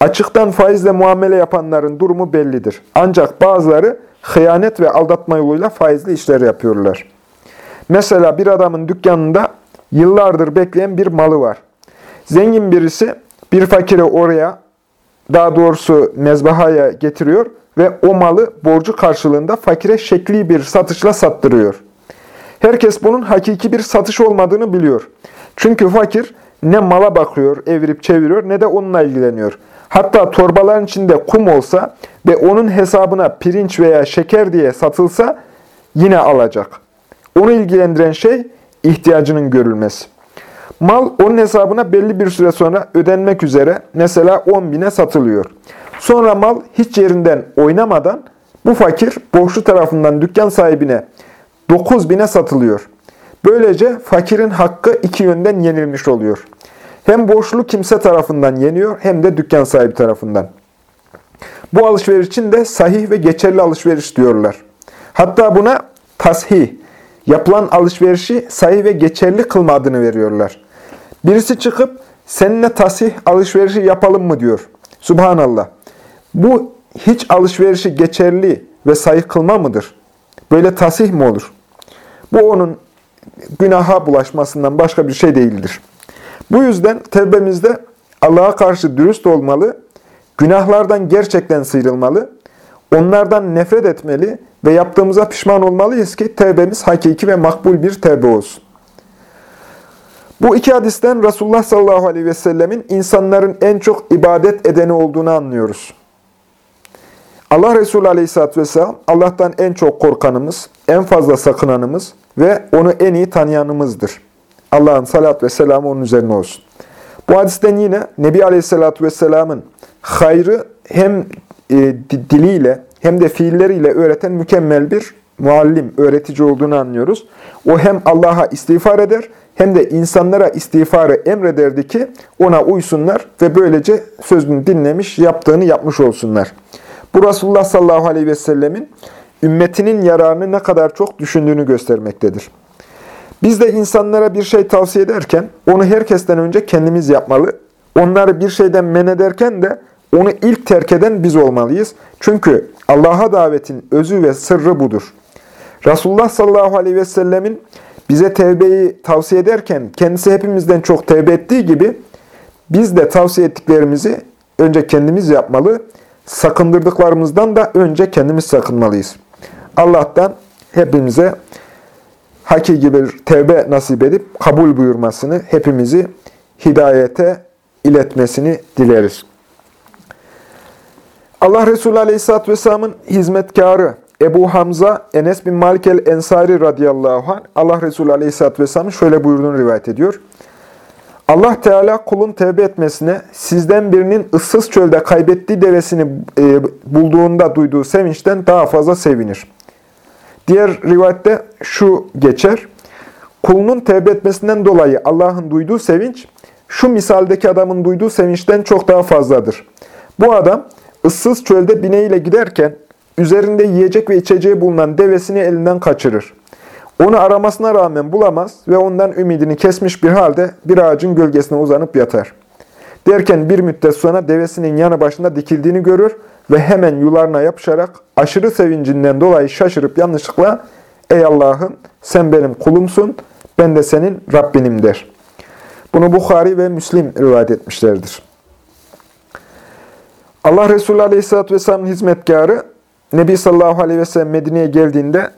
Açıktan faizle muamele yapanların durumu bellidir. Ancak bazıları hıyanet ve aldatma yoluyla faizli işler yapıyorlar. Mesela bir adamın dükkanında yıllardır bekleyen bir malı var. Zengin birisi bir fakiri oraya, daha doğrusu mezbahaya getiriyor ve o malı borcu karşılığında fakire şekli bir satışla sattırıyor. Herkes bunun hakiki bir satış olmadığını biliyor. Çünkü fakir ne mala bakıyor, evirip çeviriyor ne de onunla ilgileniyor. Hatta torbaların içinde kum olsa ve onun hesabına pirinç veya şeker diye satılsa yine alacak. Onu ilgilendiren şey ihtiyacının görülmesi. Mal onun hesabına belli bir süre sonra ödenmek üzere mesela 10 bine satılıyor. Sonra mal hiç yerinden oynamadan Bu fakir borçlu tarafından dükkan sahibine 9 bine satılıyor. Böylece fakirin hakkı iki yönden yenilmiş oluyor. Hem borçlu kimse tarafından yeniyor hem de dükkan sahibi tarafından. Bu alışveriş için de sahih ve geçerli alışveriş diyorlar. Hatta buna tashih, yapılan alışverişi sahih ve geçerli kılma adını veriyorlar. Birisi çıkıp seninle tasih alışverişi yapalım mı diyor. Subhanallah. Bu hiç alışverişi geçerli ve sayı kılma mıdır? Böyle tasih mi olur? Bu onun günaha bulaşmasından başka bir şey değildir. Bu yüzden tevbemizde Allah'a karşı dürüst olmalı, günahlardan gerçekten sıyrılmalı, onlardan nefret etmeli ve yaptığımıza pişman olmalıyız ki tevbemiz hakiki ve makbul bir tevbe olsun. Bu iki hadisten Resulullah sallallahu aleyhi ve sellemin insanların en çok ibadet edeni olduğunu anlıyoruz. Allah Resulü aleyhisselatü vesselam Allah'tan en çok korkanımız, en fazla sakınanımız ve onu en iyi tanıyanımızdır. Allah'ın salat ve selamı onun üzerine olsun. Bu hadisten yine Nebi aleyhisselatü vesselamın hayrı hem e, diliyle hem de fiilleriyle öğreten mükemmel bir muallim, öğretici olduğunu anlıyoruz. O hem Allah'a istiğfar eder hem de insanlara istiğfarı emrederdi ki ona uysunlar ve böylece sözünü dinlemiş, yaptığını yapmış olsunlar. Bu Resulullah sallallahu aleyhi ve sellemin ümmetinin yararını ne kadar çok düşündüğünü göstermektedir. Biz de insanlara bir şey tavsiye ederken onu herkesten önce kendimiz yapmalı. Onları bir şeyden men ederken de onu ilk terk eden biz olmalıyız. Çünkü Allah'a davetin özü ve sırrı budur. Resulullah sallallahu aleyhi ve sellemin bize tevbeyi tavsiye ederken kendisi hepimizden çok tevbe ettiği gibi biz de tavsiye ettiklerimizi önce kendimiz yapmalı, sakındırdıklarımızdan da önce kendimiz sakınmalıyız. Allah'tan hepimize hakiki bir tevbe nasip edip kabul buyurmasını, hepimizi hidayete iletmesini dileriz. Allah Resulü Aleyhisselatü Vesselam'ın hizmetkarı Ebu Hamza Enes bin Malik el-Ensari radıyallahu anh Allah Resulü Aleyhisselatü Vesselam'ın şöyle buyurduğunu rivayet ediyor. Allah Teala kulun tevbe etmesine sizden birinin ıssız çölde kaybettiği devesini e, bulduğunda duyduğu sevinçten daha fazla sevinir. Diğer rivayette şu geçer. Kulunun tevbe etmesinden dolayı Allah'ın duyduğu sevinç, şu misaldeki adamın duyduğu sevinçten çok daha fazladır. Bu adam ıssız çölde bineğiyle giderken üzerinde yiyecek ve içeceği bulunan devesini elinden kaçırır. Onu aramasına rağmen bulamaz ve ondan ümidini kesmiş bir halde bir ağacın gölgesine uzanıp yatar. Derken bir müddet sonra devesinin yanı başında dikildiğini görür ve hemen yularına yapışarak aşırı sevincinden dolayı şaşırıp yanlışlıkla ''Ey Allah'ım sen benim kulumsun, ben de senin Rabbinim.'' der. Bunu Bukhari ve Müslim rivayet etmişlerdir. Allah Resulü Aleyhisselatü Vesselam'ın hizmetkarı Nebi sallallahu aleyhi ve Medine'ye geldiğinde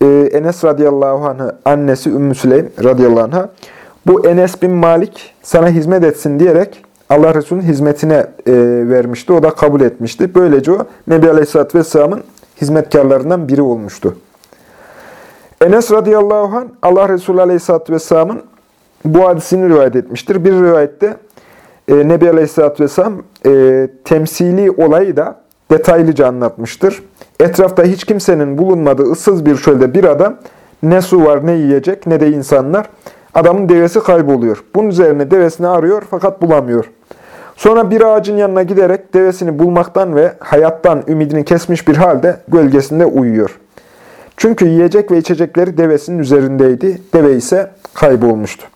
e, Enes radıyallahu anh'ı annesi Ümmü Süleym radıyallahu anh'a bu Enes bin Malik sana hizmet etsin diyerek Allah Resulü'nün hizmetine e, vermişti. O da kabul etmişti. Böylece o Nebi Aleyhisselatü Vesselam'ın hizmetkarlarından biri olmuştu. Enes radıyallahu anh Allah Resulü Aleyhisselatü Vesselam'ın bu hadisini rivayet etmiştir. Bir rivayette e, Nebi Aleyhisselatü Vesselam e, temsili olayı da detaylıca anlatmıştır. Etrafta hiç kimsenin bulunmadığı ıssız bir çölde bir adam ne su var ne yiyecek ne de insanlar. Adamın devesi kayboluyor. Bunun üzerine devesini arıyor fakat bulamıyor. Sonra bir ağacın yanına giderek devesini bulmaktan ve hayattan ümidini kesmiş bir halde gölgesinde uyuyor. Çünkü yiyecek ve içecekleri devesinin üzerindeydi. Deve ise kaybolmuştu.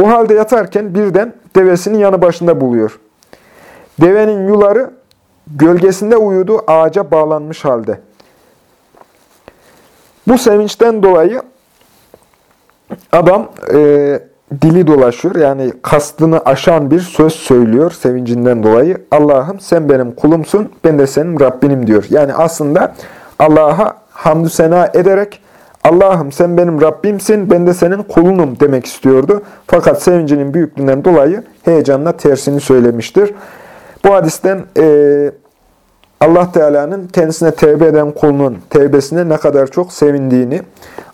O halde yatarken birden devesinin yanı başında buluyor. Devenin yuları Gölgesinde uyudu, ağaca bağlanmış halde. Bu sevinçten dolayı adam e, dili dolaşıyor. Yani kastını aşan bir söz söylüyor sevincinden dolayı. Allah'ım sen benim kulumsun, ben de senin Rabbinim diyor. Yani aslında Allah'a hamdü sena ederek Allah'ım sen benim Rabbimsin, ben de senin kulunum demek istiyordu. Fakat sevincinin büyüklüğünden dolayı heyecanla tersini söylemiştir. Bu hadisten e, Allah Teala'nın kendisine tevbe eden kulunun tevbesine ne kadar çok sevindiğini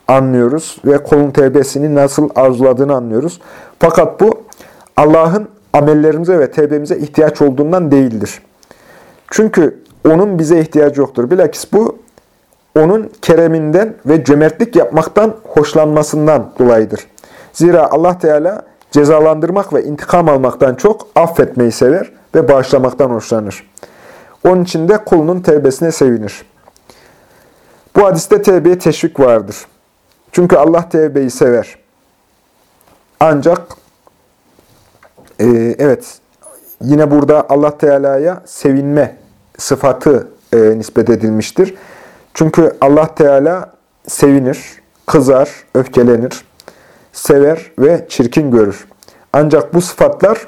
anlıyoruz ve kulun tevbesini nasıl arzuladığını anlıyoruz. Fakat bu Allah'ın amellerimize ve tevbemize ihtiyaç olduğundan değildir. Çünkü onun bize ihtiyacı yoktur. Bilakis bu onun kereminden ve cömertlik yapmaktan hoşlanmasından dolayıdır. Zira Allah Teala cezalandırmak ve intikam almaktan çok affetmeyi sever ve bağışlamaktan hoşlanır. Onun için de kulunun tevbesine sevinir. Bu hadiste tevbeye teşvik vardır. Çünkü Allah tevbeyi sever. Ancak e, evet yine burada Allah Teala'ya sevinme sıfatı e, nispet edilmiştir. Çünkü Allah Teala sevinir, kızar, öfkelenir, sever ve çirkin görür. Ancak bu sıfatlar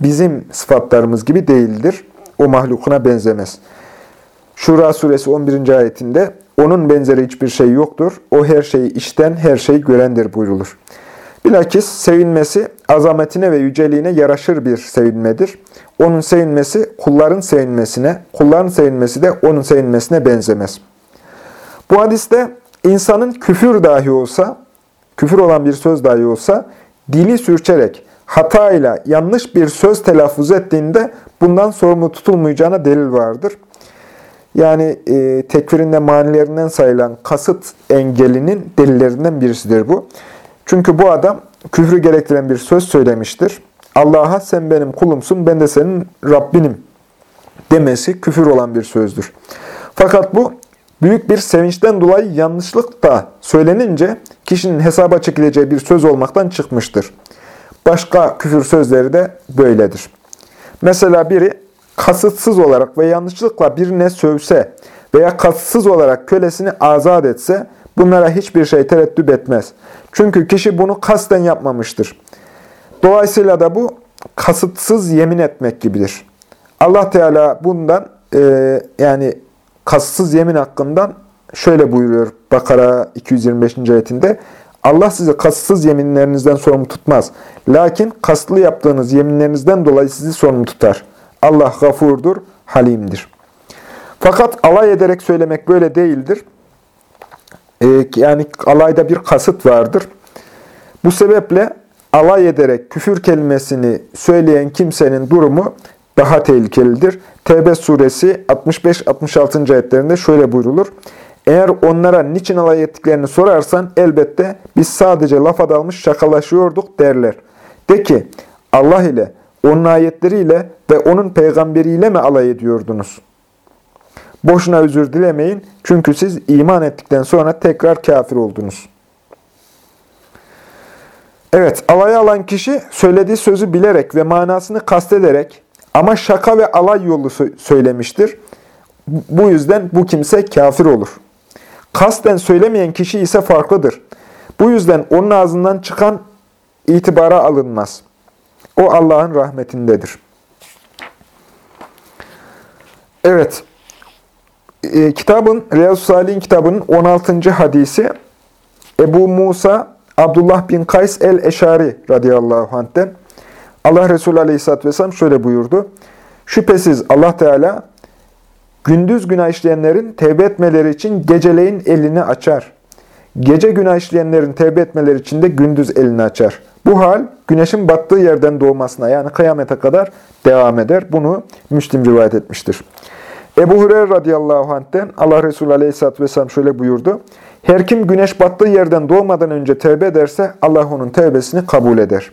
bizim sıfatlarımız gibi değildir. O mahlukuna benzemez. Şura suresi 11. ayetinde onun benzeri hiçbir şey yoktur. O her şeyi işten, her şeyi görendir buyrulur. Bilakis sevinmesi azametine ve yüceliğine yaraşır bir sevinmedir. Onun sevinmesi kulların sevinmesine, kulların sevinmesi de onun sevinmesine benzemez. Bu hadiste insanın küfür dahi olsa, küfür olan bir söz dahi olsa, dili sürçerek, hatayla yanlış bir söz telaffuz ettiğinde bundan sorumlu tutulmayacağına delil vardır. Yani e, tekfirinde manilerinden sayılan kasıt engelinin delillerinden birisidir bu. Çünkü bu adam küfrü gerektiren bir söz söylemiştir. Allah'a sen benim kulumsun, ben de senin Rabbinim demesi küfür olan bir sözdür. Fakat bu büyük bir sevinçten dolayı yanlışlık da söylenince kişinin hesaba çekileceği bir söz olmaktan çıkmıştır. Başka küfür sözleri de böyledir. Mesela biri kasıtsız olarak ve yanlışlıkla birine sövse veya kasıtsız olarak kölesini azat etse bunlara hiçbir şey tereddüt etmez. Çünkü kişi bunu kasten yapmamıştır. Dolayısıyla da bu kasıtsız yemin etmek gibidir. Allah Teala bundan e, yani kasıtsız yemin hakkından şöyle buyuruyor Bakara 225. ayetinde. Allah sizi kasıtsız yeminlerinizden sorumlu tutmaz. Lakin kasıtlı yaptığınız yeminlerinizden dolayı sizi sorumlu tutar. Allah gafurdur, halimdir. Fakat alay ederek söylemek böyle değildir. Ee, yani alayda bir kasıt vardır. Bu sebeple alay ederek küfür kelimesini söyleyen kimsenin durumu daha tehlikelidir. Tevbe suresi 65-66. ayetlerinde şöyle buyrulur. Eğer onlara niçin alay ettiklerini sorarsan elbette biz sadece lafa dalmış şakalaşıyorduk derler. De ki Allah ile, onun ayetleriyle ve onun peygamberiyle mi alay ediyordunuz? Boşuna özür dilemeyin çünkü siz iman ettikten sonra tekrar kafir oldunuz. Evet, alaya alan kişi söylediği sözü bilerek ve manasını kastederek ama şaka ve alay yolu söylemiştir. Bu yüzden bu kimse kafir olur. Kasten söylemeyen kişi ise farklıdır. Bu yüzden onun ağzından çıkan itibara alınmaz. O Allah'ın rahmetindedir. Evet, e, kitabın, Riyazu Salih'in kitabının 16. hadisi Ebu Musa Abdullah bin Kays el-Eşari radıyallahu anh'ten Allah Resulü aleyhisselatü vesselam şöyle buyurdu. Şüphesiz Allah Teala gündüz günah işleyenlerin tevbe etmeleri için geceleyin elini açar. Gece günah işleyenlerin tevbe etmeleri için de gündüz elini açar. Bu hal güneşin battığı yerden doğmasına yani kıyamete kadar devam eder. Bunu Müslim rivayet etmiştir. Ebu Hureyre radıyallahu anh'ten Allah Resulü aleyhisselatü vesselam şöyle buyurdu. Her kim güneş battığı yerden doğmadan önce tevbe ederse Allah onun tevbesini kabul eder.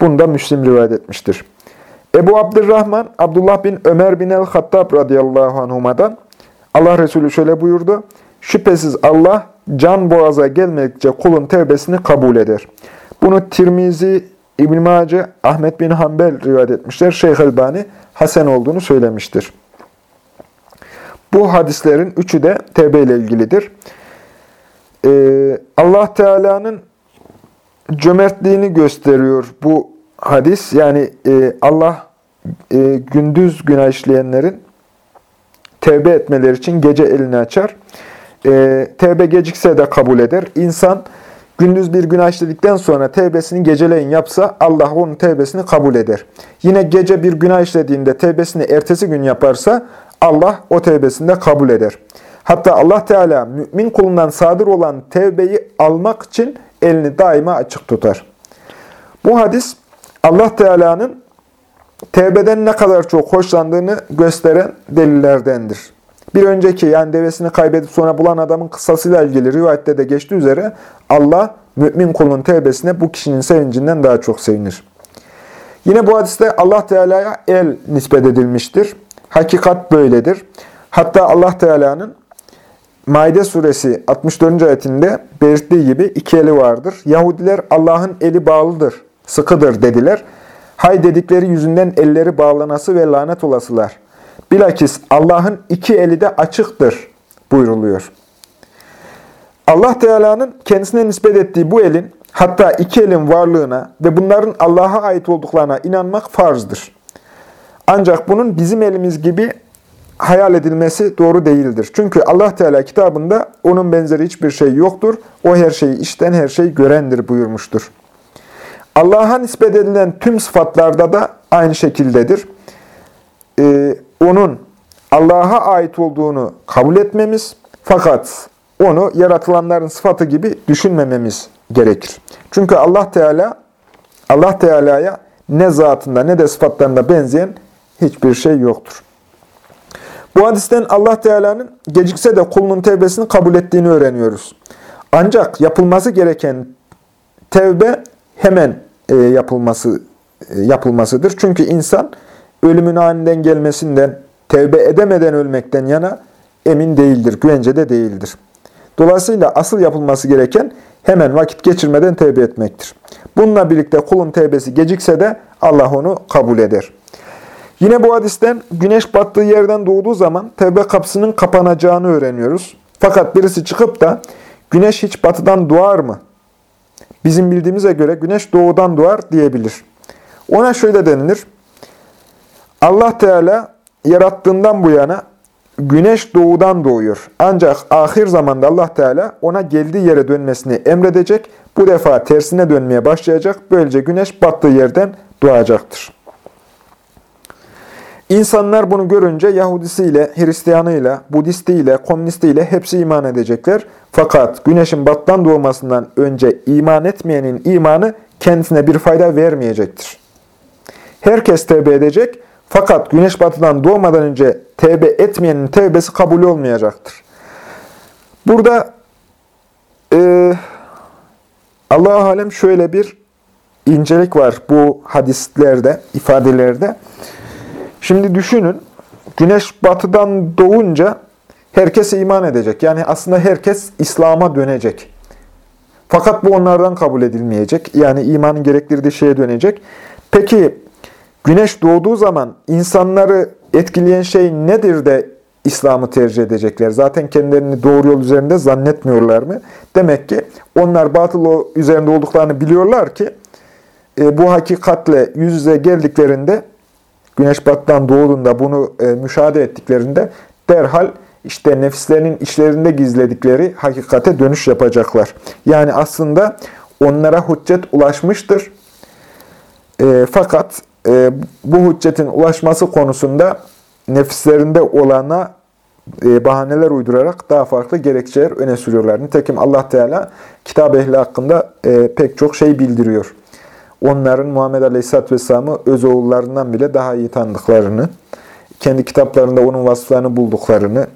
Bunu da Müslim rivayet etmiştir. Ebu Abdurrahman, Abdullah bin Ömer bin el-Hattab radıyallahu anhuma'dan Allah Resulü şöyle buyurdu. Şüphesiz Allah can boğaza gelmedikçe kulun tevbesini kabul eder. Bunu Tirmizi, İbn-i Mace, Ahmet bin Hanbel rivayet etmişler. Şeyh Elbani Hasan olduğunu söylemiştir. Bu hadislerin üçü de tevbe ile ilgilidir. Ee, Allah Teala'nın cömertliğini gösteriyor bu hadis. Yani e, Allah e, gündüz günah işleyenlerin tevbe etmeleri için gece elini açar. E, tevbe gecikse de kabul eder. İnsan gündüz bir günah işledikten sonra tevbesini geceleyin yapsa Allah onun tevbesini kabul eder. Yine gece bir günah işlediğinde tevbesini ertesi gün yaparsa Allah o tevbesini de kabul eder. Hatta Allah Teala mümin kulundan sadır olan tevbeyi almak için elini daima açık tutar. Bu hadis Allah Teala'nın tevbeden ne kadar çok hoşlandığını gösteren delillerdendir. Bir önceki yani devesini kaybedip sonra bulan adamın kıssasıyla ilgili rivayette de geçtiği üzere Allah mümin kulun tevbesine bu kişinin sevincinden daha çok sevinir. Yine bu hadiste Allah Teala'ya el nispet edilmiştir. Hakikat böyledir. Hatta Allah Teala'nın Maide suresi 64. ayetinde belirttiği gibi iki eli vardır. Yahudiler Allah'ın eli bağlıdır, sıkıdır dediler. Hay dedikleri yüzünden elleri bağlanası ve lanet olasılar. Bilakis Allah'ın iki eli de açıktır buyruluyor. Allah Teala'nın kendisine nispet ettiği bu elin, hatta iki elin varlığına ve bunların Allah'a ait olduklarına inanmak farzdır. Ancak bunun bizim elimiz gibi hayal edilmesi doğru değildir. Çünkü Allah Teala kitabında onun benzeri hiçbir şey yoktur. O her şeyi işten her şeyi görendir buyurmuştur. Allah'a nispet edilen tüm sıfatlarda da aynı şekildedir. Ee, onun Allah'a ait olduğunu kabul etmemiz fakat onu yaratılanların sıfatı gibi düşünmememiz gerekir. Çünkü Allah Teala Allah Teala'ya ne zatında ne de sıfatlarında benzeyen hiçbir şey yoktur. Bu hadisten Allah Teala'nın gecikse de kulunun tevbesini kabul ettiğini öğreniyoruz. Ancak yapılması gereken tevbe hemen e, yapılması e, yapılmasıdır. Çünkü insan ölümün aniden gelmesinden, tevbe edemeden ölmekten yana emin değildir, güvence de değildir. Dolayısıyla asıl yapılması gereken hemen vakit geçirmeden tevbe etmektir. Bununla birlikte kulun tevbesi gecikse de Allah onu kabul eder. Yine bu hadisten güneş battığı yerden doğduğu zaman tevbe kapısının kapanacağını öğreniyoruz. Fakat birisi çıkıp da güneş hiç batıdan doğar mı? Bizim bildiğimize göre güneş doğudan doğar diyebilir. Ona şöyle denilir. Allah Teala yarattığından bu yana güneş doğudan doğuyor. Ancak ahir zamanda Allah Teala ona geldiği yere dönmesini emredecek. Bu defa tersine dönmeye başlayacak. Böylece güneş battığı yerden doğacaktır. İnsanlar bunu görünce Yahudisiyle, Hristiyanıyla, Budistiyle, Komünistiyle hepsi iman edecekler. Fakat güneşin battan doğmasından önce iman etmeyenin imanı kendisine bir fayda vermeyecektir. Herkes tevbe edecek fakat güneş batıdan doğmadan önce tevbe etmeyenin tevbesi kabul olmayacaktır. Burada e, Allah alem şöyle bir incelik var bu hadislerde, ifadelerde. Şimdi düşünün, güneş batıdan doğunca herkes iman edecek. Yani aslında herkes İslam'a dönecek. Fakat bu onlardan kabul edilmeyecek. Yani imanın gerektirdiği şeye dönecek. Peki güneş doğduğu zaman insanları etkileyen şey nedir de İslam'ı tercih edecekler? Zaten kendilerini doğru yol üzerinde zannetmiyorlar mı? Demek ki onlar batıl üzerinde olduklarını biliyorlar ki e, bu hakikatle yüz yüze geldiklerinde güneş batıdan doğduğunda bunu e, müşahede ettiklerinde derhal işte nefislerinin içlerinde gizledikleri hakikate dönüş yapacaklar. Yani aslında onlara hüccet ulaşmıştır. E, fakat e, bu hüccetin ulaşması konusunda nefislerinde olana e, bahaneler uydurarak daha farklı gerekçeler öne sürüyorlar. Nitekim Allah Teala kitap ehli hakkında e, pek çok şey bildiriyor onların Muhammed Aleyhisselatü Vesselam'ı öz oğullarından bile daha iyi tanıdıklarını, kendi kitaplarında onun vasıflarını bulduklarını,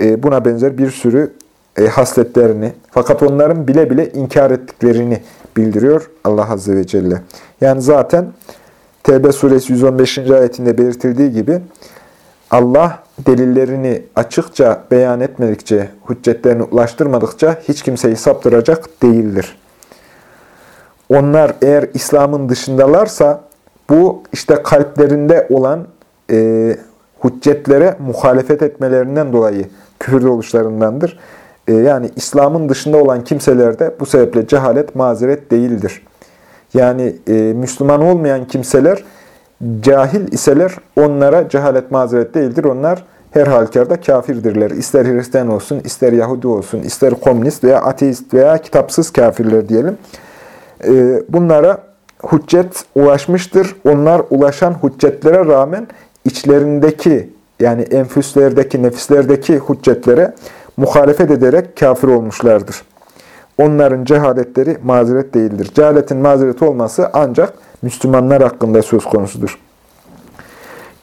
e, buna benzer bir sürü e, hasletlerini, fakat onların bile bile inkar ettiklerini bildiriyor Allah Azze ve Celle. Yani zaten Tevbe suresi 115. ayetinde belirtildiği gibi Allah delillerini açıkça beyan etmedikçe, hüccetlerini ulaştırmadıkça hiç kimseyi saptıracak değildir onlar eğer İslam'ın dışındalarsa bu işte kalplerinde olan e, hüccetlere muhalefet etmelerinden dolayı küfürde oluşlarındandır. E, yani İslam'ın dışında olan kimselerde bu sebeple cehalet mazeret değildir. Yani e, Müslüman olmayan kimseler cahil iseler onlara cehalet mazeret değildir. Onlar her halükarda kafirdirler. İster Hristiyan olsun, ister Yahudi olsun, ister komünist veya ateist veya kitapsız kafirler diyelim. Ee, bunlara hüccet ulaşmıştır. Onlar ulaşan hüccetlere rağmen içlerindeki yani enfüslerdeki, nefislerdeki hüccetlere muhalefet ederek kafir olmuşlardır. Onların cehaletleri mazeret değildir. Cehaletin mazereti olması ancak Müslümanlar hakkında söz konusudur.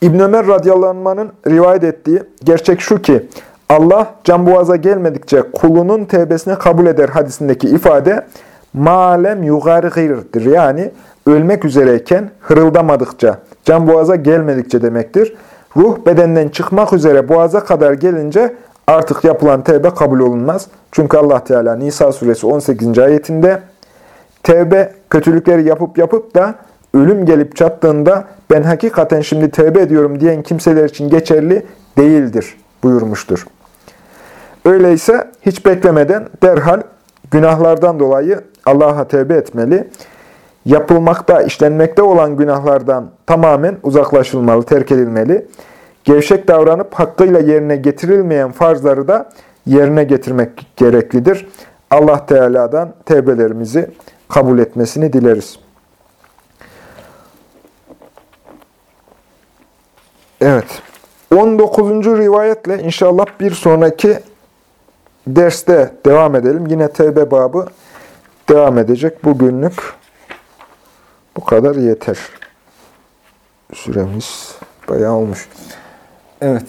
İbn Ömer radıyallahu rivayet ettiği gerçek şu ki Allah can boğaza gelmedikçe kulunun tevbesine kabul eder hadisindeki ifade malem yugargirdir. Yani ölmek üzereyken hırıldamadıkça, can boğaza gelmedikçe demektir. Ruh bedenden çıkmak üzere boğaza kadar gelince artık yapılan tevbe kabul olunmaz. Çünkü Allah Teala Nisa suresi 18. ayetinde tevbe kötülükleri yapıp yapıp da ölüm gelip çattığında ben hakikaten şimdi tevbe ediyorum diyen kimseler için geçerli değildir buyurmuştur. Öyleyse hiç beklemeden derhal günahlardan dolayı Allah'a tevbe etmeli. Yapılmakta, işlenmekte olan günahlardan tamamen uzaklaşılmalı, terk edilmeli. Gevşek davranıp hakkıyla yerine getirilmeyen farzları da yerine getirmek gereklidir. Allah Teala'dan tevbelerimizi kabul etmesini dileriz. Evet. 19. rivayetle inşallah bir sonraki derste devam edelim. Yine tevbe babı devam edecek. Bugünlük bu kadar yeter. Süremiz bayağı olmuş. Evet.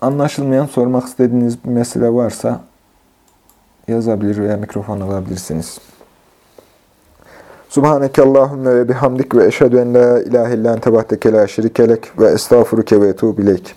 Anlaşılmayan, sormak istediğiniz bir mesele varsa yazabilir veya mikrofon alabilirsiniz. Subhaneke Allahümme ve bihamdik ve eşhedü en la ilahe illan tebahteke la şerikelek ve estağfuruke ve etubileyk.